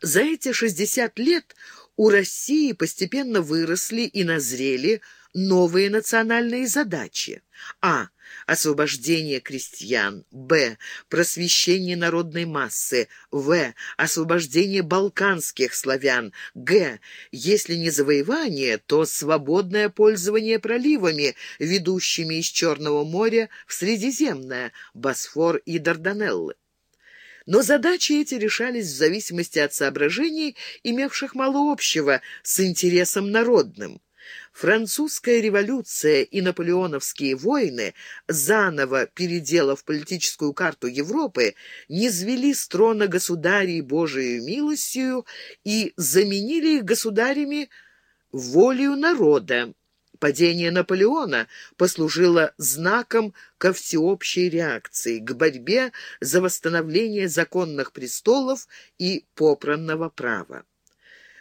За эти 60 лет у России постепенно выросли и назрели новые национальные задачи. А. Освобождение крестьян. Б. Просвещение народной массы. В. Освобождение балканских славян. Г. Если не завоевание, то свободное пользование проливами, ведущими из Черного моря в Средиземное, Босфор и Дарданеллы. Но задачи эти решались в зависимости от соображений, имевших мало общего с интересом народным. Французская революция и наполеоновские войны, заново переделав политическую карту Европы, низвели с трона государей Божией милостью и заменили их государями волею народа. Падение Наполеона послужило знаком ко всеобщей реакции, к борьбе за восстановление законных престолов и попранного права.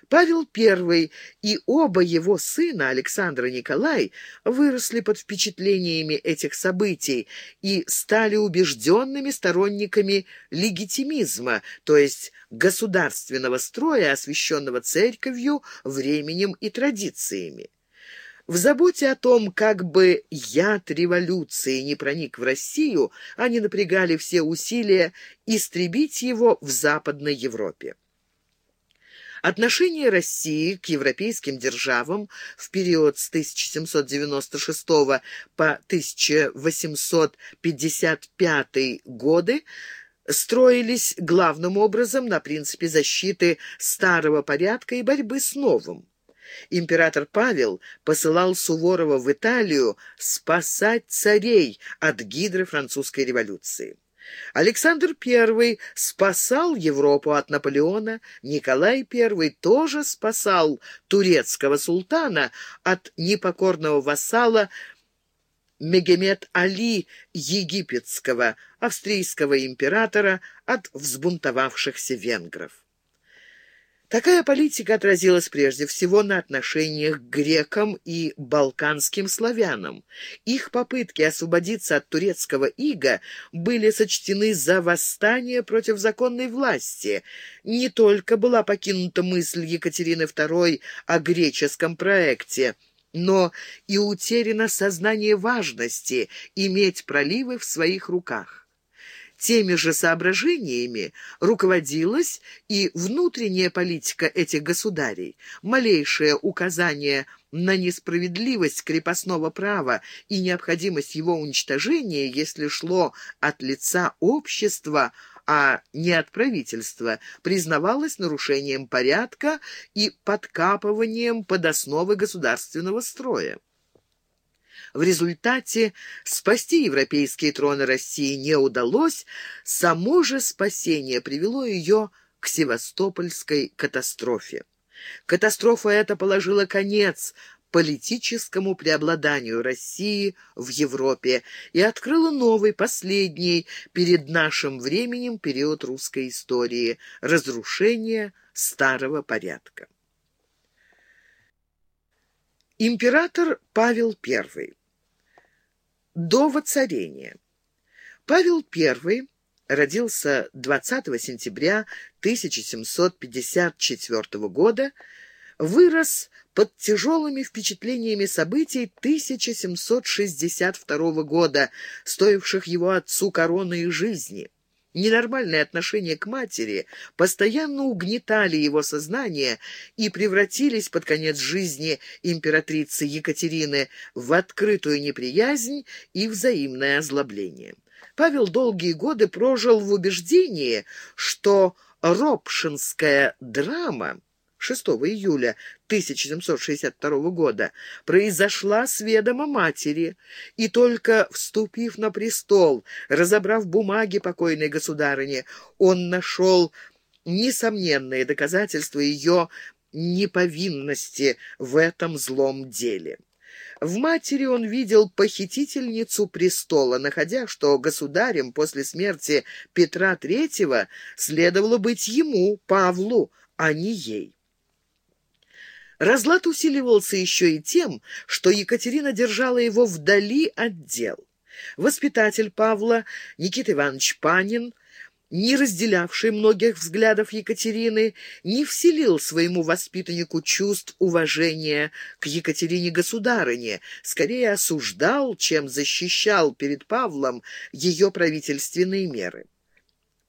Павел I и оба его сына, Александр и Николай, выросли под впечатлениями этих событий и стали убежденными сторонниками легитимизма, то есть государственного строя, освященного церковью, временем и традициями. В заботе о том, как бы яд революции не проник в Россию, они напрягали все усилия истребить его в Западной Европе. Отношение России к европейским державам в период с 1796 по 1855 годы строились главным образом на принципе защиты старого порядка и борьбы с новым. Император Павел посылал Суворова в Италию спасать царей от гидры французской революции. Александр I спасал Европу от Наполеона, Николай I тоже спасал турецкого султана от непокорного вассала Мегемет Али Египетского, австрийского императора от взбунтовавшихся венгров. Такая политика отразилась прежде всего на отношениях к грекам и балканским славянам. Их попытки освободиться от турецкого ига были сочтены за восстание против законной власти. Не только была покинута мысль Екатерины II о греческом проекте, но и утеряно сознание важности иметь проливы в своих руках. Теми же соображениями руководилась и внутренняя политика этих государей. Малейшее указание на несправедливость крепостного права и необходимость его уничтожения, если шло от лица общества, а не от правительства, признавалось нарушением порядка и подкапыванием под основы государственного строя. В результате спасти европейские троны России не удалось, само же спасение привело ее к Севастопольской катастрофе. Катастрофа эта положила конец политическому преобладанию России в Европе и открыла новый, последний перед нашим временем период русской истории – разрушение старого порядка. Император Павел I. До воцарения. Павел I родился 20 сентября 1754 года, вырос под тяжелыми впечатлениями событий 1762 года, стоивших его отцу короны и жизни. Ненормальное отношение к матери постоянно угнетали его сознание и превратились под конец жизни императрицы Екатерины в открытую неприязнь и взаимное озлобление. Павел долгие годы прожил в убеждении, что Ропшинская драма 6 июля 1762 года произошла с ведома матери, и только вступив на престол, разобрав бумаги покойной государыни, он нашел несомненные доказательства ее неповинности в этом злом деле. В матери он видел похитительницу престола, находя, что государем после смерти Петра III следовало быть ему, Павлу, а не ей. Разлад усиливался еще и тем, что Екатерина держала его вдали от дел. Воспитатель Павла, Никита Иванович Панин, не разделявший многих взглядов Екатерины, не вселил своему воспитаннику чувств уважения к Екатерине-государыне, скорее осуждал, чем защищал перед Павлом ее правительственные меры.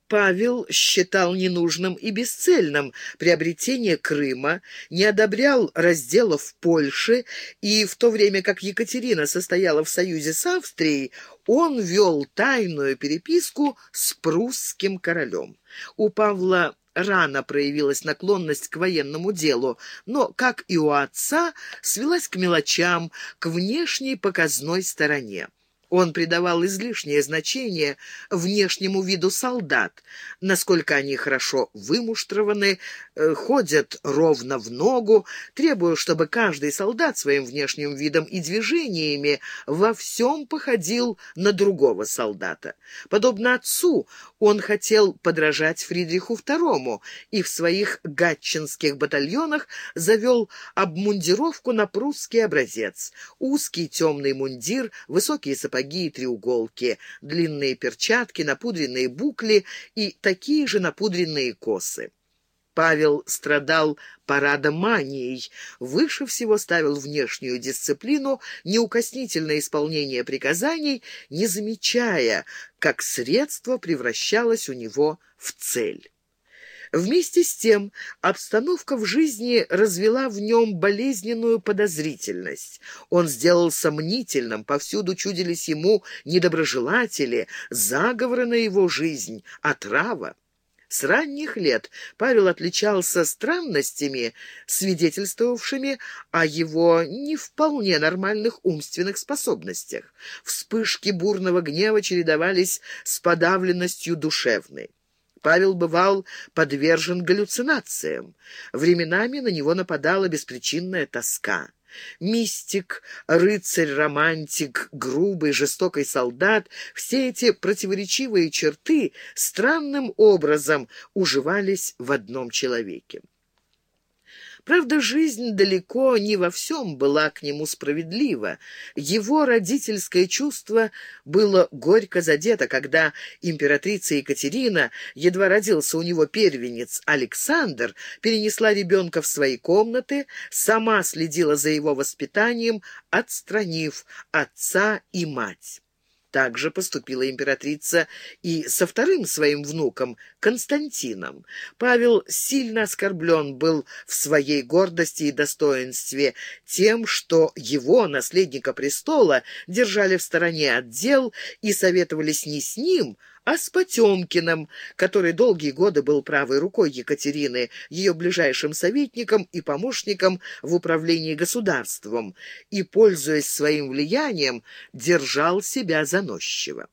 Павел считал ненужным и бесцельным приобретение Крыма, не одобрял разделов Польши, и в то время как Екатерина состояла в союзе с Австрией, он вел тайную переписку с прусским королем. У Павла рано проявилась наклонность к военному делу, но, как и у отца, свелась к мелочам, к внешней показной стороне. Он придавал излишнее значение внешнему виду солдат, насколько они хорошо вымуштрованы, э, ходят ровно в ногу, требуя, чтобы каждый солдат своим внешним видом и движениями во всем походил на другого солдата. Подобно отцу, он хотел подражать Фридриху II и в своих гатчинских батальонах завел обмундировку на прусский образец. Узкий темный мундир, высокие сапоги, сапоги и треуголки, длинные перчатки, напудренные букли и такие же напудренные косы. Павел страдал парадоманией, выше всего ставил внешнюю дисциплину, неукоснительное исполнение приказаний, не замечая, как средство превращалось у него в цель. Вместе с тем обстановка в жизни развела в нем болезненную подозрительность. Он сделал сомнительным, повсюду чудились ему недоброжелатели, заговоры на его жизнь, отрава. С ранних лет Павел отличался странностями, свидетельствовавшими о его не вполне нормальных умственных способностях. Вспышки бурного гнева чередовались с подавленностью душевной. Павел бывал подвержен галлюцинациям. Временами на него нападала беспричинная тоска. Мистик, рыцарь-романтик, грубый, жестокий солдат — все эти противоречивые черты странным образом уживались в одном человеке. Правда, жизнь далеко не во всем была к нему справедлива. Его родительское чувство было горько задето, когда императрица Екатерина, едва родился у него первенец Александр, перенесла ребенка в свои комнаты, сама следила за его воспитанием, отстранив отца и мать. Так же поступила императрица и со вторым своим внуком, Константином. Павел сильно оскорблен был в своей гордости и достоинстве тем, что его, наследника престола, держали в стороне от дел и советовались не с ним, а с Потемкиным, который долгие годы был правой рукой Екатерины, ее ближайшим советником и помощником в управлении государством, и, пользуясь своим влиянием, держал себя заносчиво.